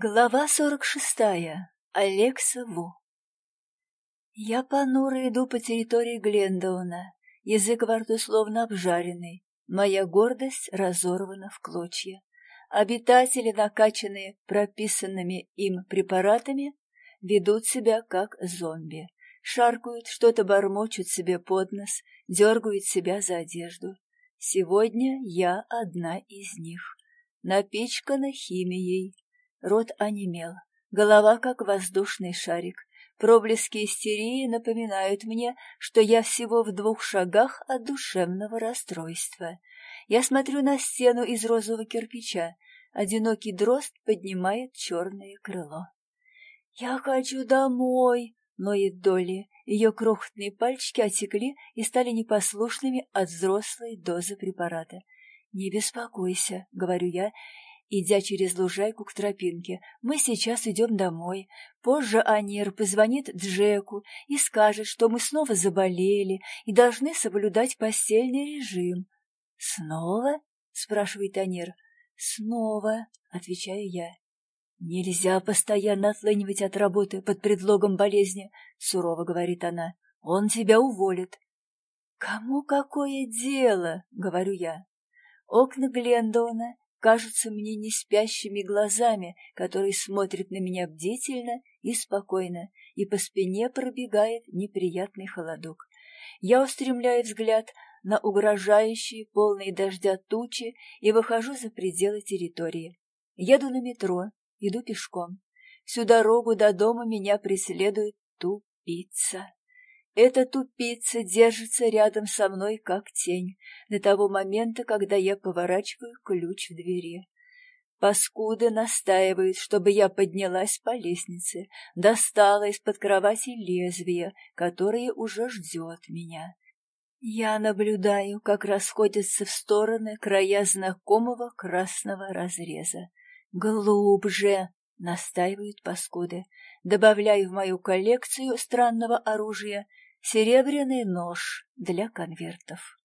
Глава сорок шестая. Алекса Ву. Я понуро иду по территории Глендауна. Язык во рту словно обжаренный. Моя гордость разорвана в клочья. Обитатели, накачанные прописанными им препаратами, ведут себя как зомби. Шаркают, что-то бормочут себе под нос, дергают себя за одежду. Сегодня я одна из них. Напичкана химией, Рот онемел, голова как воздушный шарик. Проблески истерии напоминают мне, что я всего в двух шагах от душевного расстройства. Я смотрю на стену из розового кирпича. Одинокий дрозд поднимает черное крыло. «Я хочу домой!» — ноет Долли. Ее крохотные пальчики отекли и стали непослушными от взрослой дозы препарата. «Не беспокойся», — говорю я, идя через лужайку к тропинке. «Мы сейчас идем домой. Позже Анир позвонит Джеку и скажет, что мы снова заболели и должны соблюдать постельный режим». «Снова?» — спрашивает Анир. «Снова», — отвечаю я. «Нельзя постоянно отлынивать от работы под предлогом болезни», — сурово говорит она. «Он тебя уволит». «Кому какое дело?» — говорю я. Окна Глендона кажутся мне не спящими глазами, которые смотрят на меня бдительно и спокойно, и по спине пробегает неприятный холодок. Я устремляю взгляд на угрожающие, полные дождя тучи и выхожу за пределы территории. Еду на метро, иду пешком. Всю дорогу до дома меня преследует тупица. Эта тупица держится рядом со мной, как тень, до того момента, когда я поворачиваю ключ в двери. Паскуда настаивает, чтобы я поднялась по лестнице, достала из-под кровати лезвие, которое уже ждет меня. Я наблюдаю, как расходятся в стороны края знакомого красного разреза. «Глубже!» — настаивают паскуды. Добавляю в мою коллекцию странного оружия серебряный нож для конвертов.